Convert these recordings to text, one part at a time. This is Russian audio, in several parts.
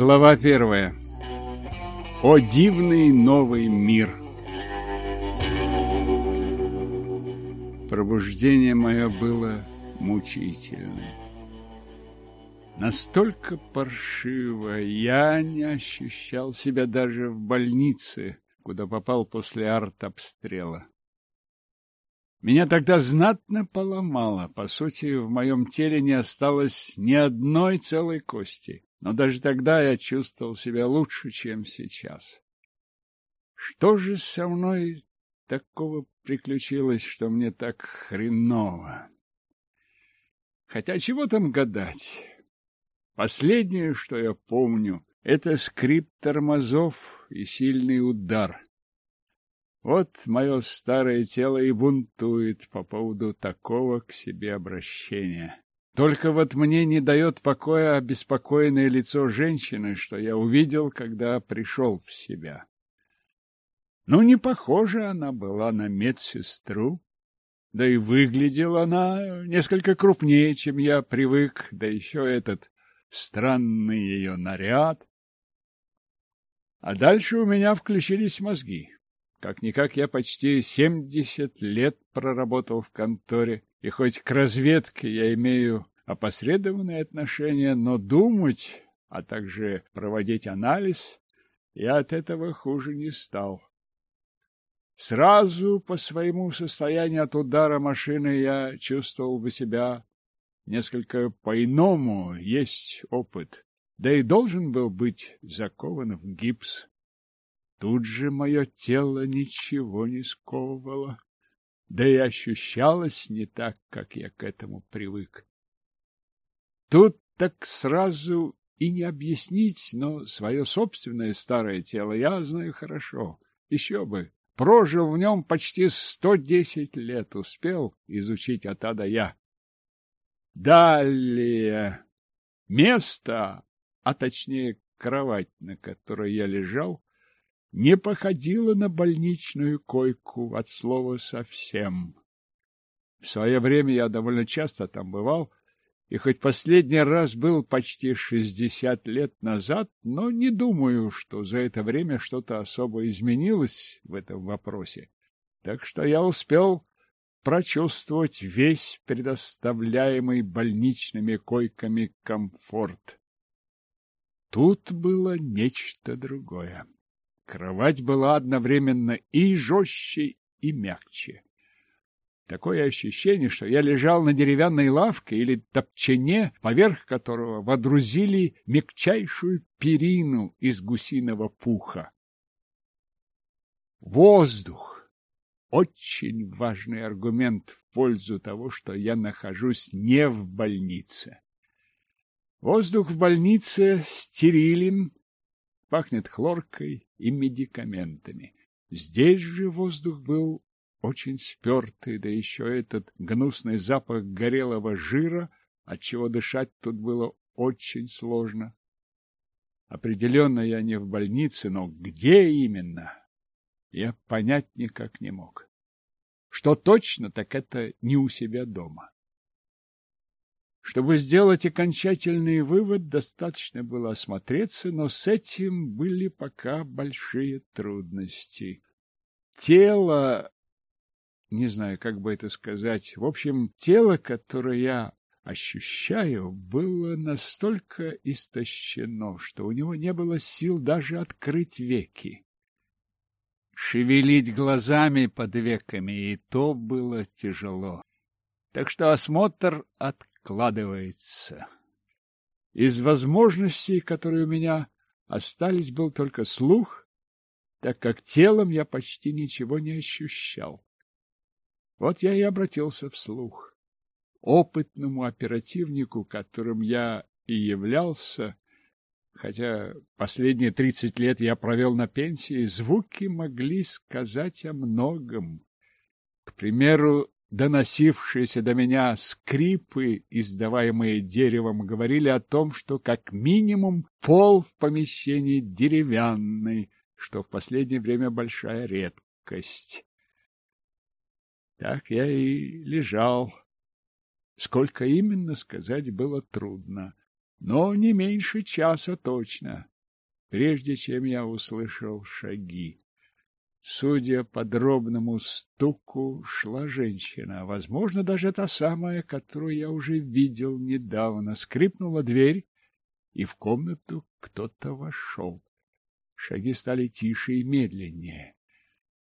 Глава первая. О дивный новый мир. Пробуждение мое было мучительное. Настолько паршиво я не ощущал себя даже в больнице, куда попал после артобстрела. Меня тогда знатно поломало. По сути, в моем теле не осталось ни одной целой кости. Но даже тогда я чувствовал себя лучше, чем сейчас. Что же со мной такого приключилось, что мне так хреново? Хотя чего там гадать? Последнее, что я помню, это скрип тормозов и сильный удар. Вот мое старое тело и бунтует по поводу такого к себе обращения. Только вот мне не дает покоя обеспокоенное лицо женщины, что я увидел, когда пришел в себя. Ну, не похожа она была на медсестру, да и выглядела она несколько крупнее, чем я привык, да еще этот странный ее наряд. А дальше у меня включились мозги. Как-никак я почти семьдесят лет проработал в конторе, и хоть к разведке я имею опосредованное отношение, но думать, а также проводить анализ, я от этого хуже не стал. Сразу по своему состоянию от удара машины я чувствовал бы себя несколько по-иному, есть опыт, да и должен был быть закован в гипс. Тут же мое тело ничего не сковывало, да и ощущалось не так, как я к этому привык. Тут так сразу и не объяснить, но свое собственное старое тело я знаю хорошо. Еще бы, прожил в нем почти сто десять лет, успел изучить от А до Я. Далее. Место, а точнее кровать, на которой я лежал, не походила на больничную койку от слова совсем. В свое время я довольно часто там бывал, и хоть последний раз был почти шестьдесят лет назад, но не думаю, что за это время что-то особо изменилось в этом вопросе. Так что я успел прочувствовать весь предоставляемый больничными койками комфорт. Тут было нечто другое. Кровать была одновременно и жестче, и мягче. Такое ощущение, что я лежал на деревянной лавке или топчине, поверх которого водрузили мягчайшую перину из гусиного пуха. Воздух — очень важный аргумент в пользу того, что я нахожусь не в больнице. Воздух в больнице стерилен, пахнет хлоркой и медикаментами. Здесь же воздух был очень спертый, да еще этот гнусный запах горелого жира, отчего дышать тут было очень сложно. Определенно я не в больнице, но где именно, я понять никак не мог. Что точно, так это не у себя дома. Чтобы сделать окончательный вывод, достаточно было осмотреться, но с этим были пока большие трудности. Тело, не знаю, как бы это сказать, в общем, тело, которое я ощущаю, было настолько истощено, что у него не было сил даже открыть веки. Шевелить глазами под веками и то было тяжело. Так что осмотр от откладывается. Из возможностей, которые у меня остались, был только слух, так как телом я почти ничего не ощущал. Вот я и обратился вслух. Опытному оперативнику, которым я и являлся, хотя последние тридцать лет я провел на пенсии, звуки могли сказать о многом. К примеру, доносившиеся до меня скрипы, издаваемые деревом, говорили о том, что как минимум пол в помещении деревянный, что в последнее время большая редкость. Так я и лежал. Сколько именно сказать было трудно, но не меньше часа точно. прежде чем я услышал шаги. Судя по дробному стуку, шла женщина, возможно, даже та самая, которую я уже видел недавно. Скрипнула дверь, и в комнату кто-то вошел. Шаги стали тише и медленнее,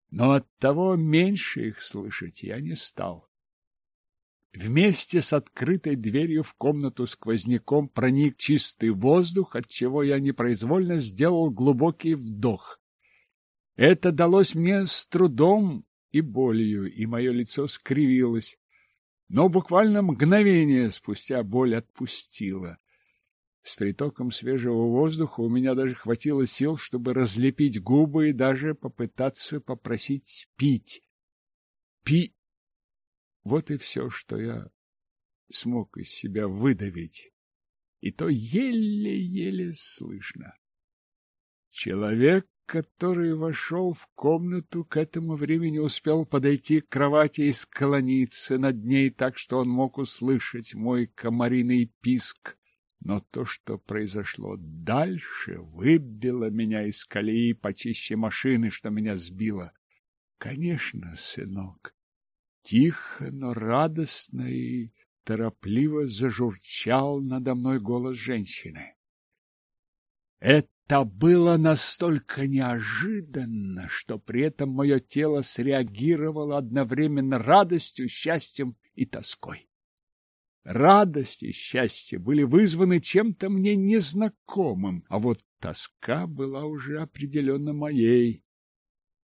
но оттого меньше их слышать я не стал. Вместе с открытой дверью в комнату сквозняком проник чистый воздух, отчего я непроизвольно сделал глубокий вдох. Это далось мне с трудом и болью, и мое лицо скривилось. Но буквально мгновение спустя боль отпустила. С притоком свежего воздуха у меня даже хватило сил, чтобы разлепить губы и даже попытаться попросить пить. Пи... Вот и все, что я смог из себя выдавить. И то еле-еле слышно. Человек который вошел в комнату, к этому времени успел подойти к кровати и склониться над ней так, что он мог услышать мой комариный писк. Но то, что произошло дальше, выбило меня из колеи почище машины, что меня сбило. Конечно, сынок. Тихо, но радостно и торопливо зажурчал надо мной голос женщины. Это это было настолько неожиданно, что при этом мое тело среагировало одновременно радостью, счастьем и тоской. Радость и счастье были вызваны чем-то мне незнакомым, а вот тоска была уже определенно моей.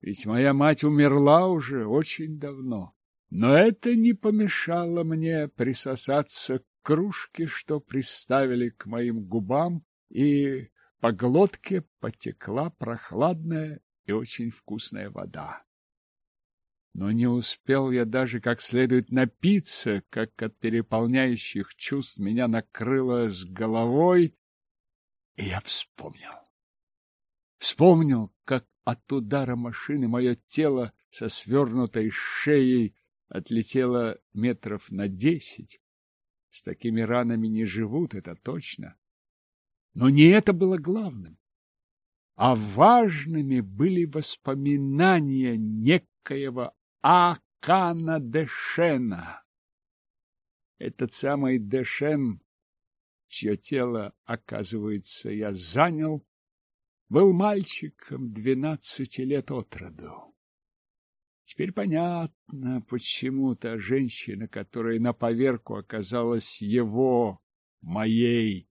Ведь моя мать умерла уже очень давно. Но это не помешало мне присосаться к кружке, что приставили к моим губам, и по глотке потекла прохладная и очень вкусная вода. Но не успел я даже как следует напиться, как от переполняющих чувств меня накрыло с головой, и я вспомнил. Вспомнил, как от удара машины мое тело со свернутой шеей отлетело метров на десять. С такими ранами не живут, это точно. Но не это было главным, а важными были воспоминания некоего Акана Дешена. Этот самый Дешен, чье тело, оказывается, я занял, был мальчиком двенадцати лет от роду. Теперь понятно, почему та женщина, которая на поверку оказалась его, моей,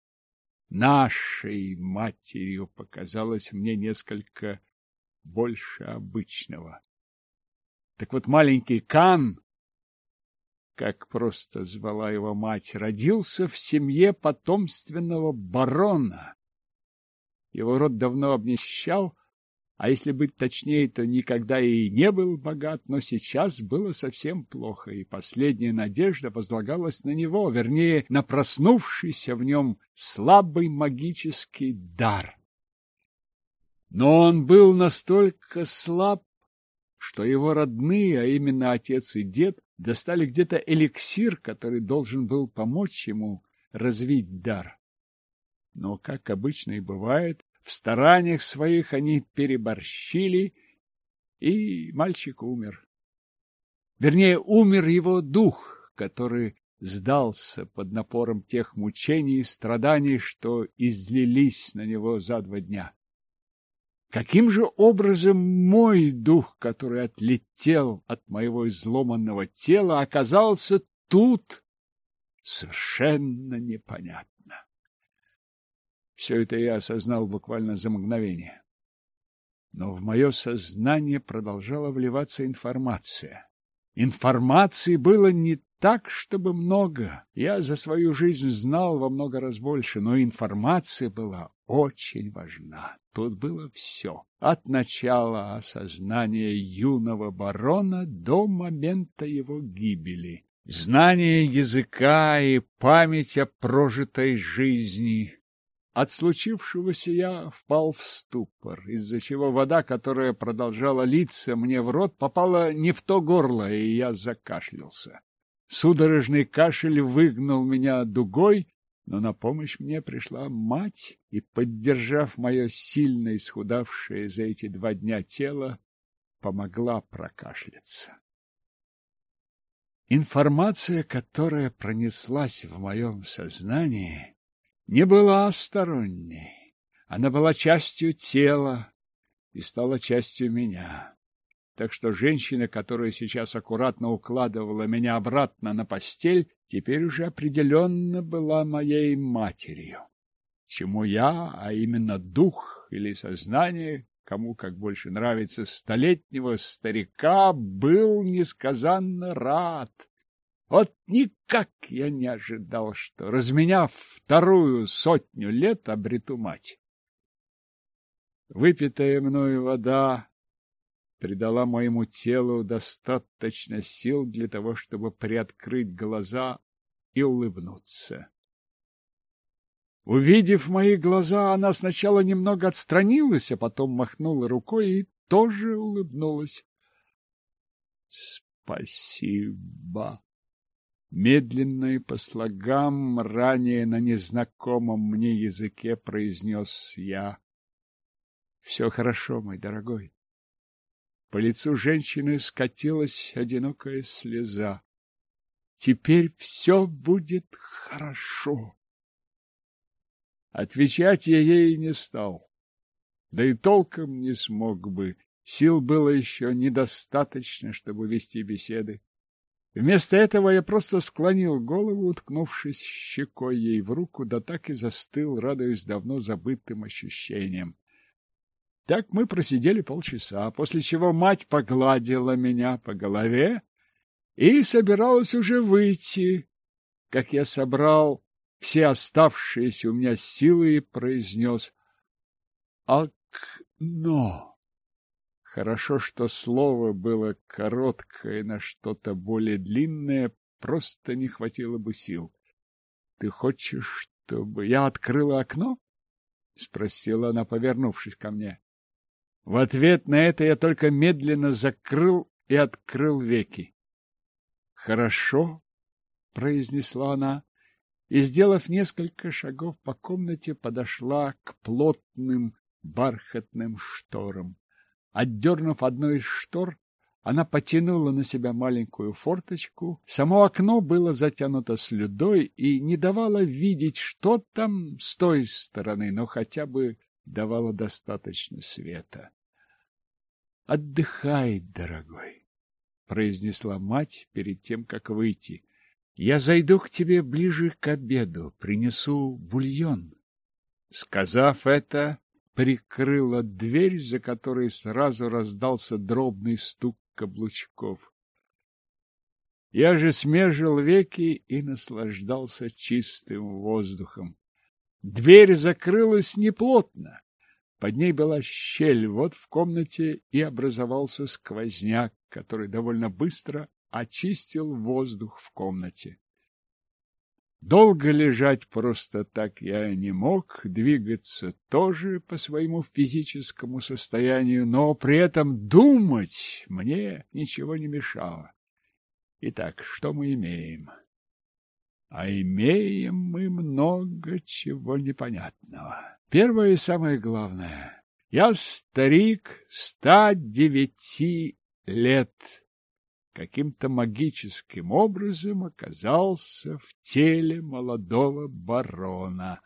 нашей матерью показалось мне несколько больше обычного. Так вот маленький Кан, как просто звала его мать, родился в семье потомственного барона. Его род давно обнищал, а если быть точнее, то никогда и не был богат, но сейчас было совсем плохо, и последняя надежда возлагалась на него, вернее, на проснувшийся в нем слабый магический дар. Но он был настолько слаб, что его родные, а именно отец и дед, достали где-то эликсир, который должен был помочь ему развить дар. Но, как обычно и бывает, в стараниях своих они переборщили, и мальчик умер. Вернее, умер его дух, который сдался под напором тех мучений и страданий, что излились на него за два дня. Каким же образом мой дух, который отлетел от моего изломанного тела, оказался тут, совершенно непонятно. Все это я осознал буквально за мгновение. Но в мое сознание продолжала вливаться информация. Информации было не так, чтобы много. Я за свою жизнь знал во много раз больше, но информация была очень важна. Тут было все. От начала осознания юного барона до момента его гибели. Знание языка и память о прожитой жизни, от случившегося я впал в ступор, из-за чего вода, которая продолжала литься мне в рот, попала не в то горло, и я закашлялся. Судорожный кашель выгнал меня дугой, но на помощь мне пришла мать и, поддержав мое сильно исхудавшее за эти два дня тело, помогла прокашляться. Информация, которая пронеслась в моем сознании, не была сторонней. Она была частью тела и стала частью меня. Так что женщина, которая сейчас аккуратно укладывала меня обратно на постель, теперь уже определенно была моей матерью. Чему я, а именно дух или сознание, кому как больше нравится, столетнего старика, был несказанно рад. Вот никак я не ожидал, что, разменяв вторую сотню лет, обрету мать. Выпитая мною вода придала моему телу достаточно сил для того, чтобы приоткрыть глаза и улыбнуться. Увидев мои глаза, она сначала немного отстранилась, а потом махнула рукой и тоже улыбнулась. — Спасибо. Медленно и по слогам, ранее на незнакомом мне языке произнес я. — Все хорошо, мой дорогой. По лицу женщины скатилась одинокая слеза. Теперь все будет хорошо. Отвечать я ей не стал. Да и толком не смог бы. Сил было еще недостаточно, чтобы вести беседы. Вместо этого я просто склонил голову, уткнувшись щекой ей в руку, да так и застыл, радуясь давно забытым ощущениям. Так мы просидели полчаса, после чего мать погладила меня по голове и собиралась уже выйти, как я собрал все оставшиеся у меня силы и произнес «Окно». Хорошо, что слово было короткое на что-то более длинное, просто не хватило бы сил. — Ты хочешь, чтобы я открыла окно? — спросила она, повернувшись ко мне. В ответ на это я только медленно закрыл и открыл веки. — Хорошо, — произнесла она, и, сделав несколько шагов по комнате, подошла к плотным бархатным шторам. Отдернув одну из штор, она потянула на себя маленькую форточку. Само окно было затянуто слюдой и не давало видеть, что там с той стороны, но хотя бы давало достаточно света. — Отдыхай, дорогой, — произнесла мать перед тем, как выйти. — Я зайду к тебе ближе к обеду, принесу бульон. Сказав это, прикрыла дверь, за которой сразу раздался дробный стук каблучков. Я же смежил веки и наслаждался чистым воздухом. Дверь закрылась неплотно. Под ней была щель, вот в комнате и образовался сквозняк, который довольно быстро очистил воздух в комнате. Долго лежать просто так я не мог, двигаться тоже по своему физическому состоянию, но при этом думать мне ничего не мешало. Итак, что мы имеем? А имеем мы много чего непонятного. Первое и самое главное. Я старик ста девяти лет каким-то магическим образом оказался в теле молодого барона.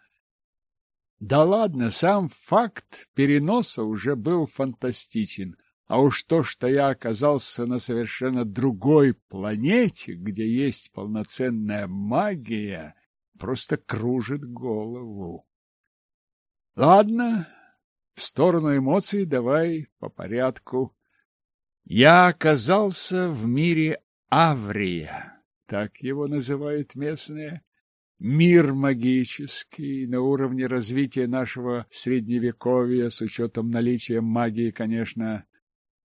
Да ладно, сам факт переноса уже был фантастичен, а уж то, что я оказался на совершенно другой планете, где есть полноценная магия, просто кружит голову. Ладно, в сторону эмоций давай по порядку. Я оказался в мире Аврия, так его называют местные. Мир магический, на уровне развития нашего средневековья, с учетом наличия магии, конечно.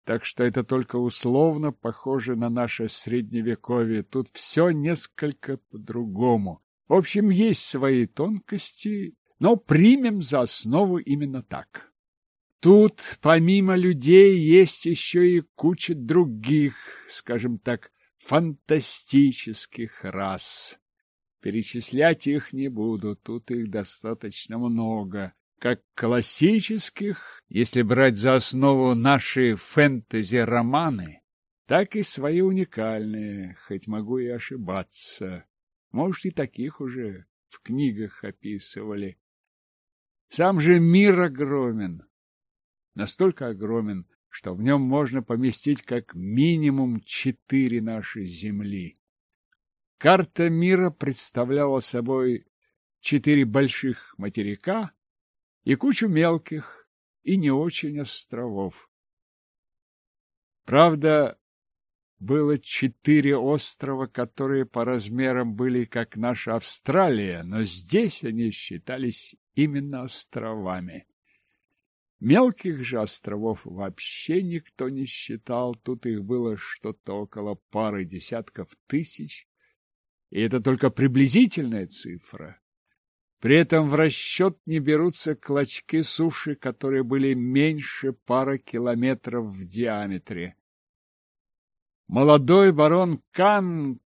Так что это только условно похоже на наше средневековье. Тут все несколько по-другому. В общем, есть свои тонкости, но примем за основу именно так. Тут, помимо людей, есть еще и куча других, скажем так, фантастических рас. Перечислять их не буду, тут их достаточно много. Как классических, если брать за основу наши фэнтези-романы, так и свои уникальные, хоть могу и ошибаться. Может, и таких уже в книгах описывали. Сам же мир огромен, настолько огромен, что в нем можно поместить как минимум четыре наши земли. Карта мира представляла собой четыре больших материка и кучу мелких и не очень островов. Правда, было четыре острова, которые по размерам были как наша Австралия, но здесь они считались именно островами. Мелких же островов вообще никто не считал, тут их было что-то около пары десятков тысяч, и это только приблизительная цифра. При этом в расчет не берутся клочки суши, которые были меньше пары километров в диаметре. Молодой барон Кан,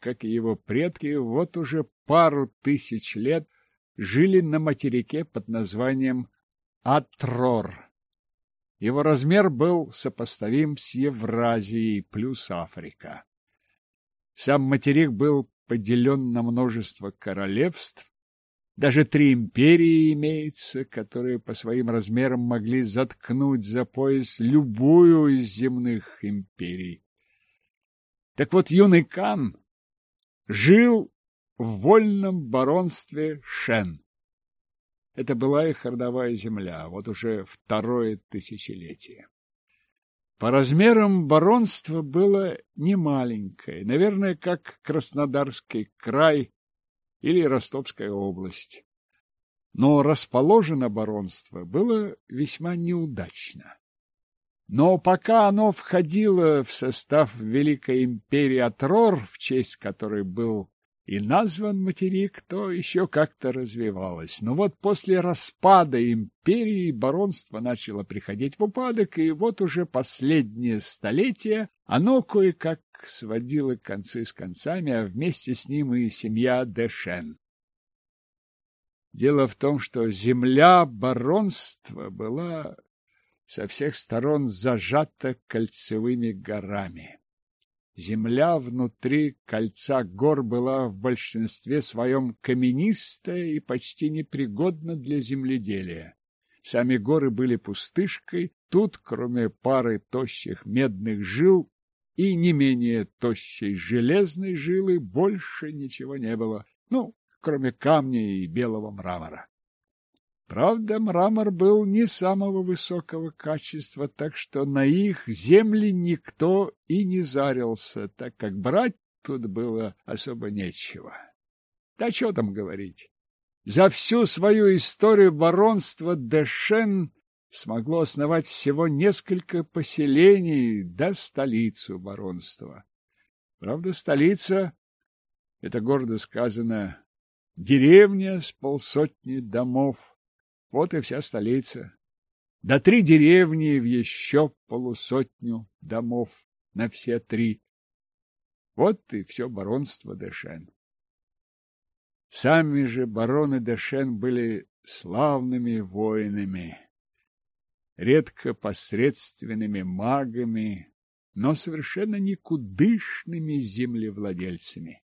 как и его предки, вот уже пару тысяч лет жили на материке под названием Атрор. Его размер был сопоставим с Евразией плюс Африка. Сам материк был поделен на множество королевств, даже три империи имеются, которые по своим размерам могли заткнуть за пояс любую из земных империй. Так вот, юный Кан жил в вольном баронстве Шен. Это была их родовая земля, вот уже второе тысячелетие. По размерам баронство было немаленькое, наверное, как Краснодарский край или Ростовская область. Но расположено баронство было весьма неудачно. Но пока оно входило в состав Великой империи Атрор, в честь которой был и назван материк, то еще как-то развивалось. Но вот после распада империи баронство начало приходить в упадок, и вот уже последнее столетие оно кое-как сводило концы с концами, а вместе с ним и семья Дэшен. Дело в том, что земля баронства была со всех сторон зажата кольцевыми горами. Земля внутри кольца гор была в большинстве своем каменистая и почти непригодна для земледелия. Сами горы были пустышкой, тут, кроме пары тощих медных жил и не менее тощей железной жилы, больше ничего не было, ну, кроме камня и белого мрамора. Правда, мрамор был не самого высокого качества, так что на их земли никто и не зарился, так как брать тут было особо нечего. Да что там говорить. За всю свою историю баронства Дэшен смогло основать всего несколько поселений до столицу баронства. Правда, столица, это гордо сказано, деревня с полсотни домов, вот и вся столица. Да три деревни в еще полусотню домов на все три. Вот и все баронство Дэшен. Сами же бароны Дэшен были славными воинами, редко посредственными магами, но совершенно никудышными землевладельцами.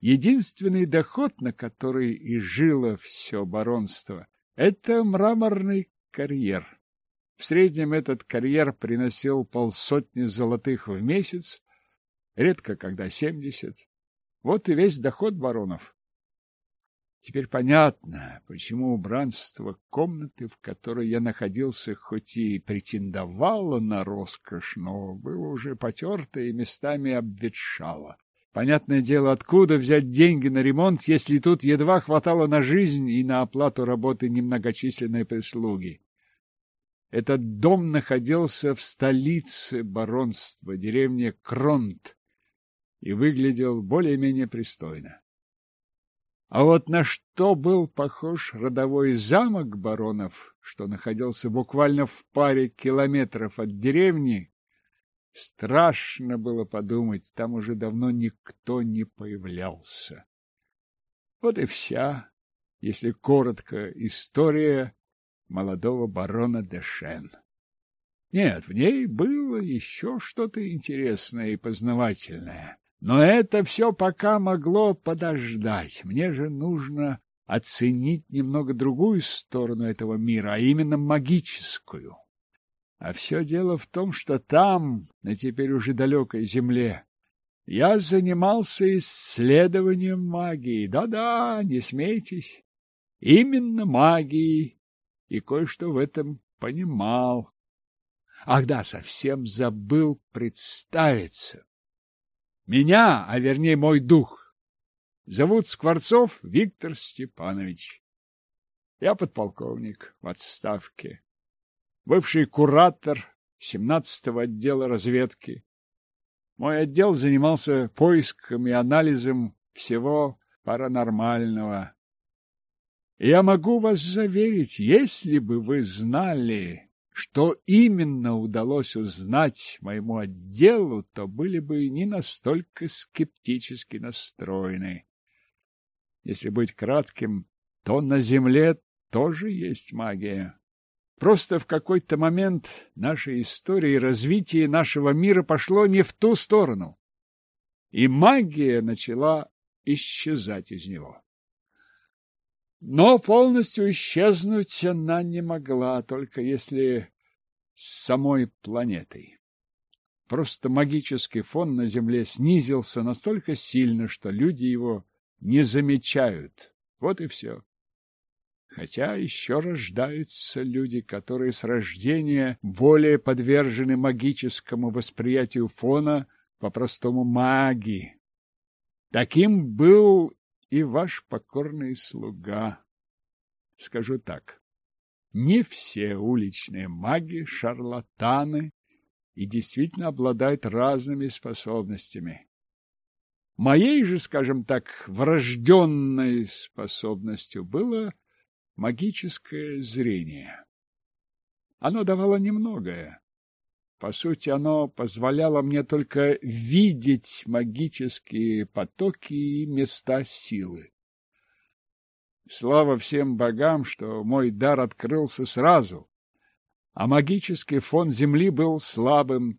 Единственный доход, на который и жило все баронство, это мраморный карьер. В среднем этот карьер приносил полсотни золотых в месяц, редко когда семьдесят. Вот и весь доход баронов. Теперь понятно, почему убранство комнаты, в которой я находился, хоть и претендовало на роскошь, но было уже потерто и местами обветшало. Понятное дело, откуда взять деньги на ремонт, если тут едва хватало на жизнь и на оплату работы немногочисленной прислуги. Этот дом находился в столице баронства, деревне Кронт, и выглядел более-менее пристойно. А вот на что был похож родовой замок баронов, что находился буквально в паре километров от деревни, Страшно было подумать, там уже давно никто не появлялся. Вот и вся, если коротко, история молодого барона Дешен. Нет, в ней было еще что-то интересное и познавательное. Но это все пока могло подождать. Мне же нужно оценить немного другую сторону этого мира, а именно магическую. А все дело в том, что там, на теперь уже далекой земле, я занимался исследованием магии. Да-да, не смейтесь. Именно магией. И кое-что в этом понимал. Ах да, совсем забыл представиться. Меня, а вернее мой дух, зовут Скворцов Виктор Степанович. Я подполковник в отставке, бывший куратор 17-го отдела разведки. Мой отдел занимался поиском и анализом всего паранормального. Я могу вас заверить, если бы вы знали, что именно удалось узнать моему отделу, то были бы не настолько скептически настроены. Если быть кратким, то на Земле тоже есть магия. Просто в какой-то момент нашей истории и развития нашего мира пошло не в ту сторону, и магия начала исчезать из него. Но полностью исчезнуть она не могла, только если с самой планетой. Просто магический фон на Земле снизился настолько сильно, что люди его не замечают. Вот и все. Хотя еще рождаются люди, которые с рождения более подвержены магическому восприятию фона, по-простому магии. Таким был и ваш покорный слуга. Скажу так, не все уличные маги шарлатаны и действительно обладают разными способностями. Моей же, скажем так, врожденной способностью было магическое зрение. Оно давало немногое. По сути, оно позволяло мне только видеть магические потоки и места силы. Слава всем богам, что мой дар открылся сразу, а магический фон Земли был слабым,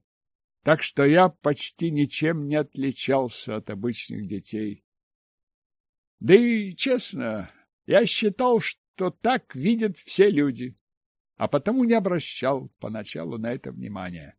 так что я почти ничем не отличался от обычных детей. Да и, честно, я считал, что так видят все люди а потому не обращал поначалу на это внимания.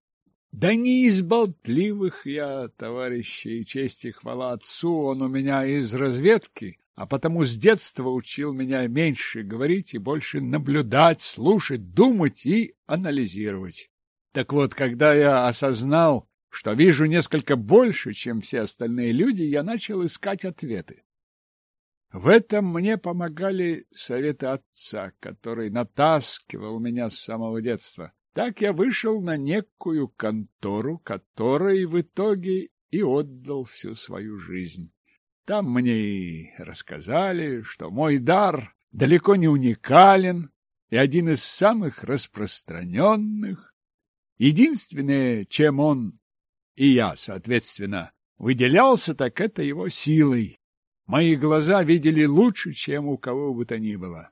Да не из болтливых я, товарищи, и честь и хвала отцу, он у меня из разведки, а потому с детства учил меня меньше говорить и больше наблюдать, слушать, думать и анализировать. Так вот, когда я осознал, что вижу несколько больше, чем все остальные люди, я начал искать ответы. В этом мне помогали советы отца, который натаскивал меня с самого детства. Так я вышел на некую контору, которой в итоге и отдал всю свою жизнь. Там мне и рассказали, что мой дар далеко не уникален и один из самых распространенных. Единственное, чем он и я, соответственно, выделялся, так это его силой. Мои глаза видели лучше, чем у кого бы то ни было.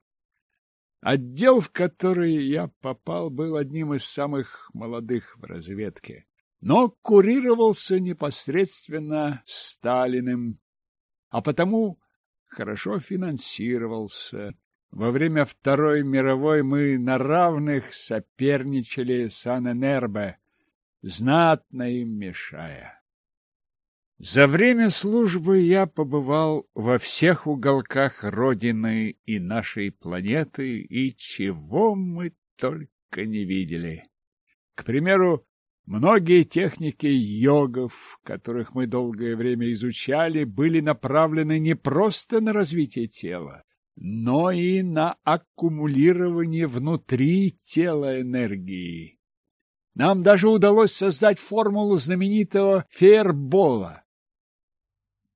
Отдел, в который я попал, был одним из самых молодых в разведке, но курировался непосредственно Сталиным, а потому хорошо финансировался. Во время Второй мировой мы на равных соперничали с Аненербе, знатно им мешая. За время службы я побывал во всех уголках Родины и нашей планеты, и чего мы только не видели. К примеру, многие техники йогов, которых мы долгое время изучали, были направлены не просто на развитие тела, но и на аккумулирование внутри тела энергии. Нам даже удалось создать формулу знаменитого фейербола,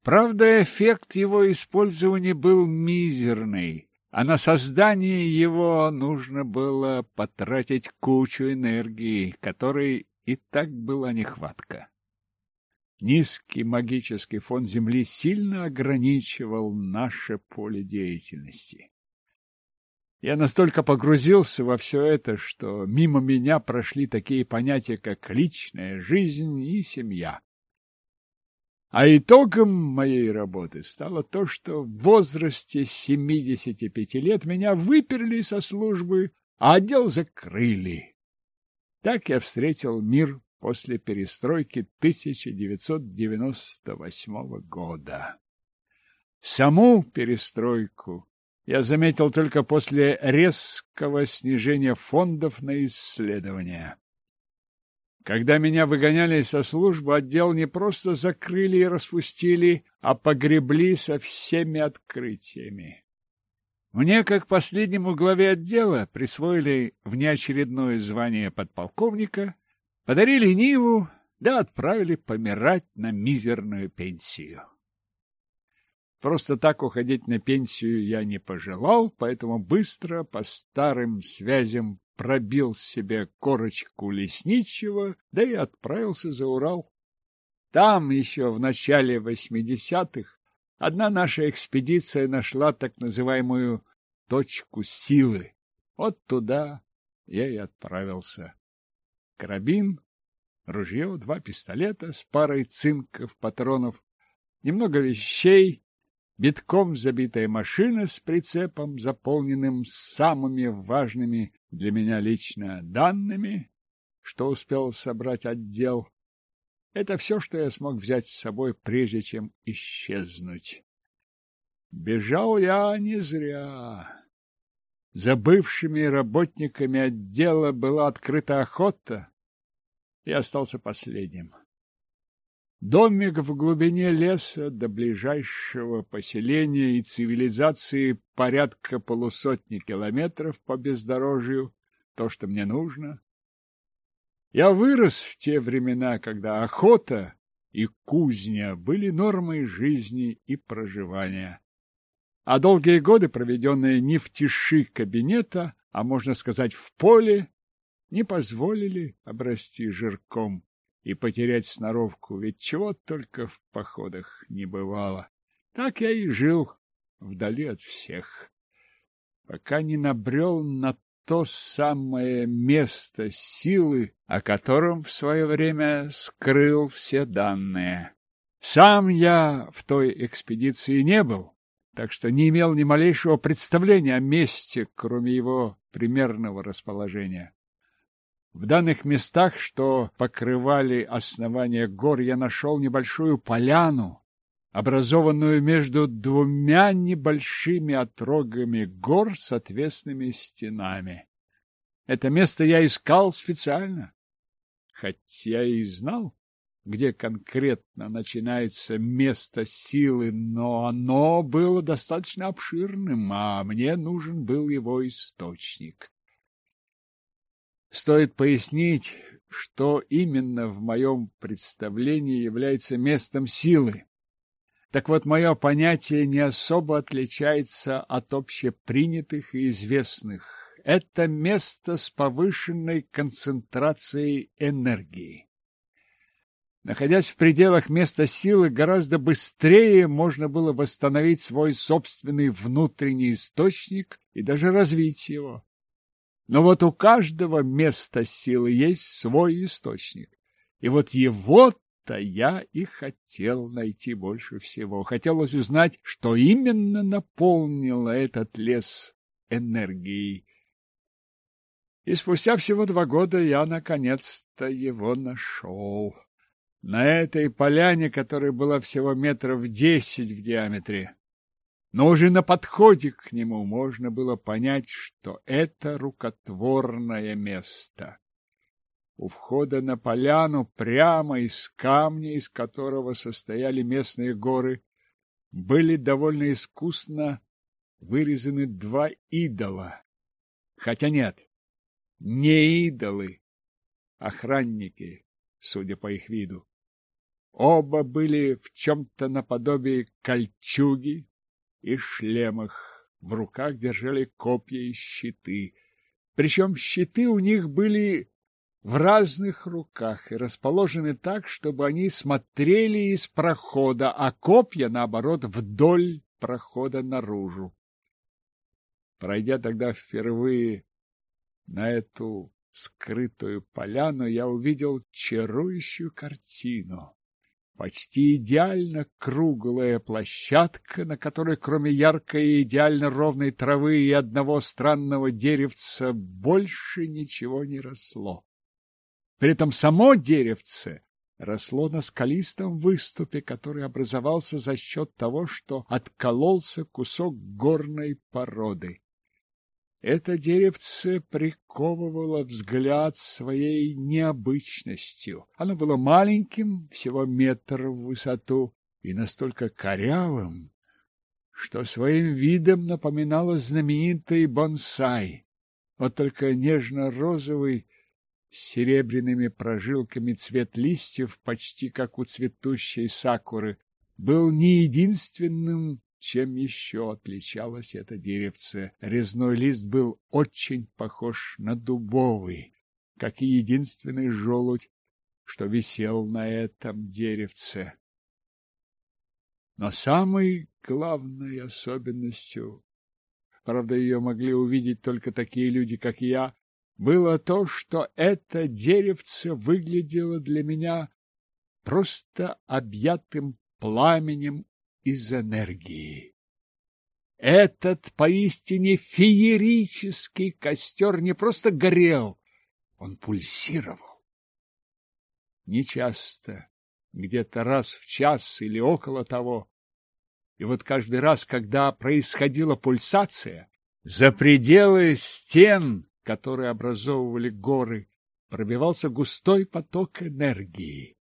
Правда, эффект его использования был мизерный, а на создание его нужно было потратить кучу энергии, которой и так была нехватка. Низкий магический фон Земли сильно ограничивал наше поле деятельности. Я настолько погрузился во все это, что мимо меня прошли такие понятия, как личная жизнь и семья. А итогом моей работы стало то, что в возрасте 75 лет меня выперли со службы, а отдел закрыли. Так я встретил мир после перестройки 1998 года. Саму перестройку я заметил только после резкого снижения фондов на исследования. Когда меня выгоняли со службы, отдел не просто закрыли и распустили, а погребли со всеми открытиями. Мне, как последнему главе отдела, присвоили внеочередное звание подполковника, подарили Ниву, да отправили помирать на мизерную пенсию. Просто так уходить на пенсию я не пожелал, поэтому быстро по старым связям пробил себе корочку лесничего, да и отправился за Урал. Там еще в начале восьмидесятых одна наша экспедиция нашла так называемую точку силы. Вот туда я и отправился. Карабин, ружье, два пистолета с парой цинков, патронов, немного вещей, битком забитая машина с прицепом, заполненным самыми важными для меня лично данными, что успел собрать отдел. Это все, что я смог взять с собой, прежде чем исчезнуть. Бежал я не зря. За бывшими работниками отдела была открыта охота. Я остался последним. Домик в глубине леса до ближайшего поселения и цивилизации порядка полусотни километров по бездорожью, то, что мне нужно. Я вырос в те времена, когда охота и кузня были нормой жизни и проживания. А долгие годы, проведенные не в тиши кабинета, а, можно сказать, в поле, не позволили обрасти жирком и потерять сноровку, ведь чего только в походах не бывало. Так я и жил вдали от всех, пока не набрел на то самое место силы, о котором в свое время скрыл все данные. Сам я в той экспедиции не был, так что не имел ни малейшего представления о месте, кроме его примерного расположения. В данных местах, что покрывали основание гор, я нашел небольшую поляну, образованную между двумя небольшими отрогами гор с отвесными стенами. Это место я искал специально, хотя и знал, где конкретно начинается место силы, но оно было достаточно обширным, а мне нужен был его источник. Стоит пояснить, что именно в моем представлении является местом силы. Так вот, мое понятие не особо отличается от общепринятых и известных. Это место с повышенной концентрацией энергии. Находясь в пределах места силы, гораздо быстрее можно было восстановить свой собственный внутренний источник и даже развить его. Но вот у каждого места силы есть свой источник. И вот его-то я и хотел найти больше всего. Хотелось узнать, что именно наполнило этот лес энергией. И спустя всего два года я наконец-то его нашел. На этой поляне, которая была всего метров десять в диаметре, но уже на подходе к нему можно было понять, что это рукотворное место. У входа на поляну, прямо из камня, из которого состояли местные горы, были довольно искусно вырезаны два идола. Хотя нет, не идолы, охранники, судя по их виду. Оба были в чем-то наподобие кольчуги, и шлемах, в руках держали копья и щиты. Причем щиты у них были в разных руках и расположены так, чтобы они смотрели из прохода, а копья, наоборот, вдоль прохода наружу. Пройдя тогда впервые на эту скрытую поляну, я увидел чарующую картину. Почти идеально круглая площадка, на которой кроме яркой и идеально ровной травы и одного странного деревца больше ничего не росло. При этом само деревце росло на скалистом выступе, который образовался за счет того, что откололся кусок горной породы. Это деревце приковывало взгляд своей необычностью. Оно было маленьким, всего метр в высоту, и настолько корявым, что своим видом напоминало знаменитый бонсай. Вот только нежно-розовый с серебряными прожилками цвет листьев, почти как у цветущей сакуры, был не единственным чем еще отличалось это деревце? Резной лист был очень похож на дубовый, как и единственный желудь, что висел на этом деревце. Но самой главной особенностью, правда, ее могли увидеть только такие люди, как я, было то, что это деревце выглядело для меня просто объятым пламенем из энергии. Этот поистине феерический костер не просто горел, он пульсировал. Нечасто, где-то раз в час или около того, и вот каждый раз, когда происходила пульсация, за пределы стен, которые образовывали горы, пробивался густой поток энергии.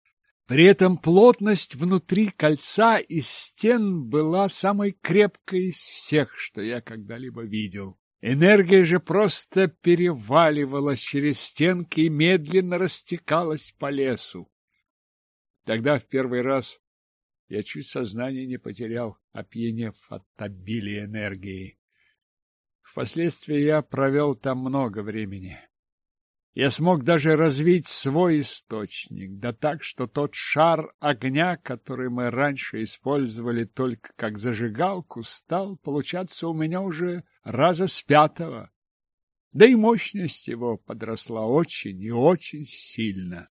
При этом плотность внутри кольца и стен была самой крепкой из всех, что я когда-либо видел. Энергия же просто переваливалась через стенки и медленно растекалась по лесу. Тогда в первый раз я чуть сознание не потерял, опьянев от обилия энергии. Впоследствии я провел там много времени. Я смог даже развить свой источник, да так, что тот шар огня, который мы раньше использовали только как зажигалку, стал получаться у меня уже раза с пятого. Да и мощность его подросла очень и очень сильно.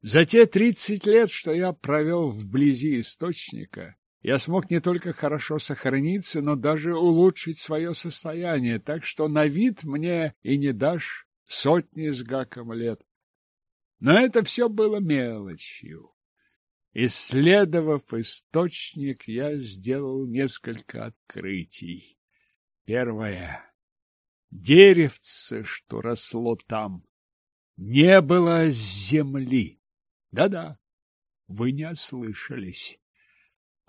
За те тридцать лет, что я провел вблизи источника, я смог не только хорошо сохраниться, но даже улучшить свое состояние, так что на вид мне и не дашь сотни с гаком лет. Но это все было мелочью. Исследовав источник, я сделал несколько открытий. Первое. Деревце, что росло там, не было земли. Да-да, вы не ослышались.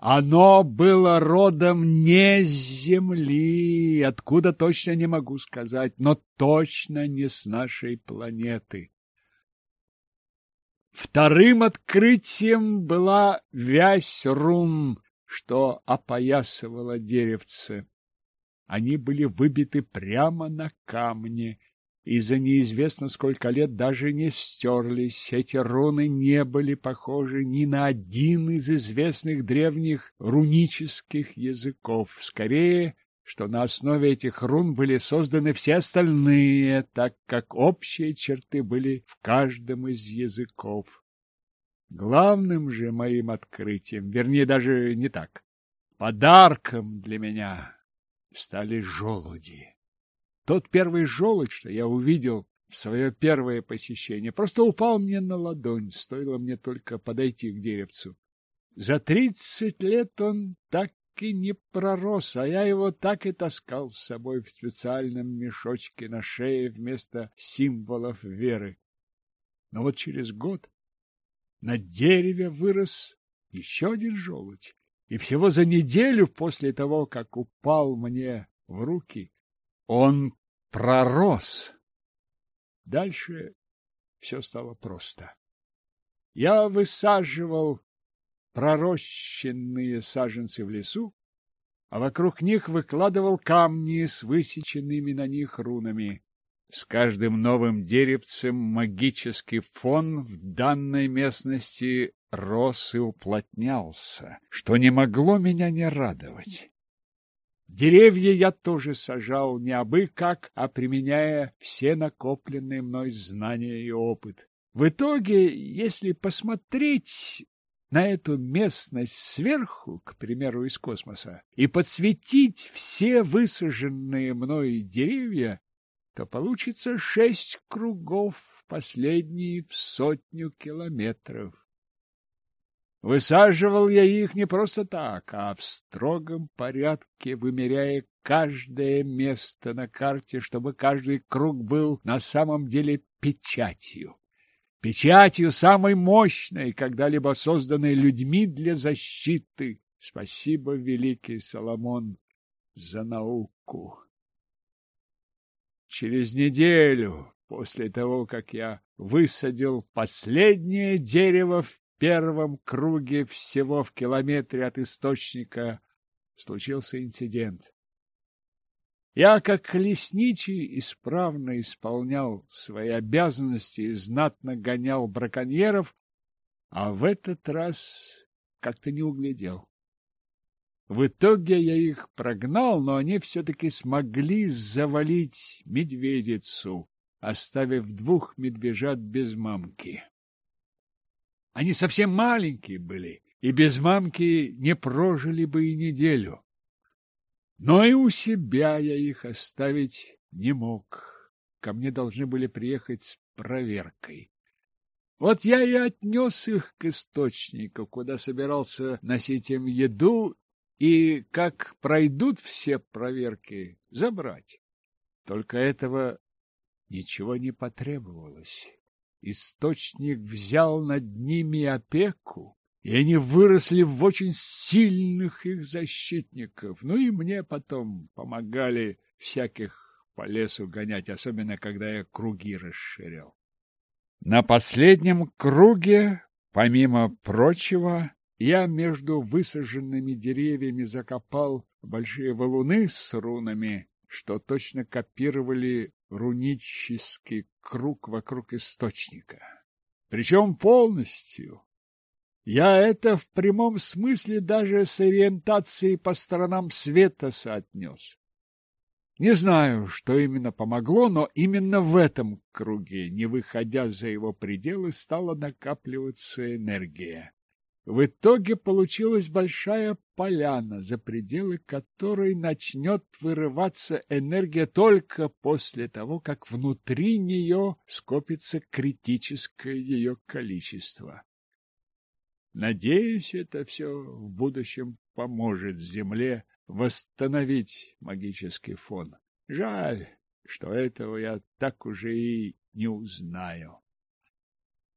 Оно было родом не с Земли, откуда точно не могу сказать, но точно не с нашей планеты. Вторым открытием была вязь рун, что опоясывала деревце. Они были выбиты прямо на камне, и за неизвестно сколько лет даже не стерлись. Эти руны не были похожи ни на один из известных древних рунических языков. Скорее, что на основе этих рун были созданы все остальные, так как общие черты были в каждом из языков. Главным же моим открытием, вернее, даже не так, подарком для меня стали желуди. Тот первый желудь, что я увидел в свое первое посещение, просто упал мне на ладонь, стоило мне только подойти к деревцу. За тридцать лет он так и не пророс, а я его так и таскал с собой в специальном мешочке на шее вместо символов веры. Но вот через год на дереве вырос еще один желудь, и всего за неделю после того, как упал мне в руки, он пророс. Дальше все стало просто. Я высаживал пророщенные саженцы в лесу, а вокруг них выкладывал камни с высеченными на них рунами. С каждым новым деревцем магический фон в данной местности рос и уплотнялся, что не могло меня не радовать. Деревья я тоже сажал не абы как, а применяя все накопленные мной знания и опыт. В итоге, если посмотреть на эту местность сверху, к примеру, из космоса, и подсветить все высаженные мной деревья, то получится шесть кругов, последние в сотню километров. Высаживал я их не просто так, а в строгом порядке, вымеряя каждое место на карте, чтобы каждый круг был на самом деле печатью. Печатью самой мощной, когда-либо созданной людьми для защиты. Спасибо, великий Соломон, за науку. Через неделю после того, как я высадил последнее дерево в первом круге всего в километре от источника случился инцидент. Я, как лесничий, исправно исполнял свои обязанности и знатно гонял браконьеров, а в этот раз как-то не углядел. В итоге я их прогнал, но они все-таки смогли завалить медведицу, оставив двух медвежат без мамки. Они совсем маленькие были, и без мамки не прожили бы и неделю. Но и у себя я их оставить не мог. Ко мне должны были приехать с проверкой. Вот я и отнес их к источнику, куда собирался носить им еду, и, как пройдут все проверки, забрать. Только этого ничего не потребовалось. Источник взял над ними опеку, и они выросли в очень сильных их защитников. Ну и мне потом помогали всяких по лесу гонять, особенно когда я круги расширял. На последнем круге, помимо прочего, я между высаженными деревьями закопал большие валуны с рунами, что точно копировали рунический круг вокруг источника. Причем полностью. Я это в прямом смысле даже с ориентацией по сторонам света соотнес. Не знаю, что именно помогло, но именно в этом круге, не выходя за его пределы, стала накапливаться энергия. В итоге получилась большая поляна, за пределы которой начнет вырываться энергия только после того, как внутри нее скопится критическое ее количество. Надеюсь, это все в будущем поможет Земле восстановить магический фон. Жаль, что этого я так уже и не узнаю.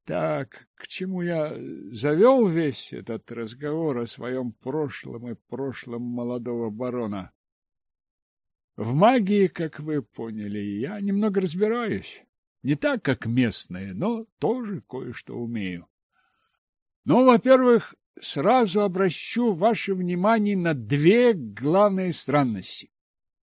Так, к чему я завел весь этот разговор о своем прошлом и прошлом молодого барона? В магии, как вы поняли, я немного разбираюсь. Не так, как местные, но тоже кое-что умею. Ну, во-первых, сразу обращу ваше внимание на две главные странности.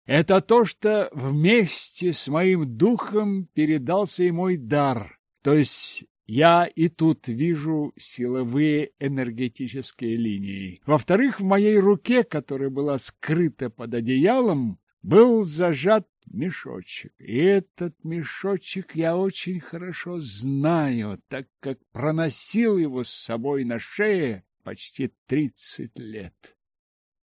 Это то, что вместе с моим духом передался и мой дар, то есть я и тут вижу силовые энергетические линии. Во-вторых, в моей руке, которая была скрыта под одеялом, был зажат мешочек. И этот мешочек я очень хорошо знаю, так как проносил его с собой на шее почти тридцать лет.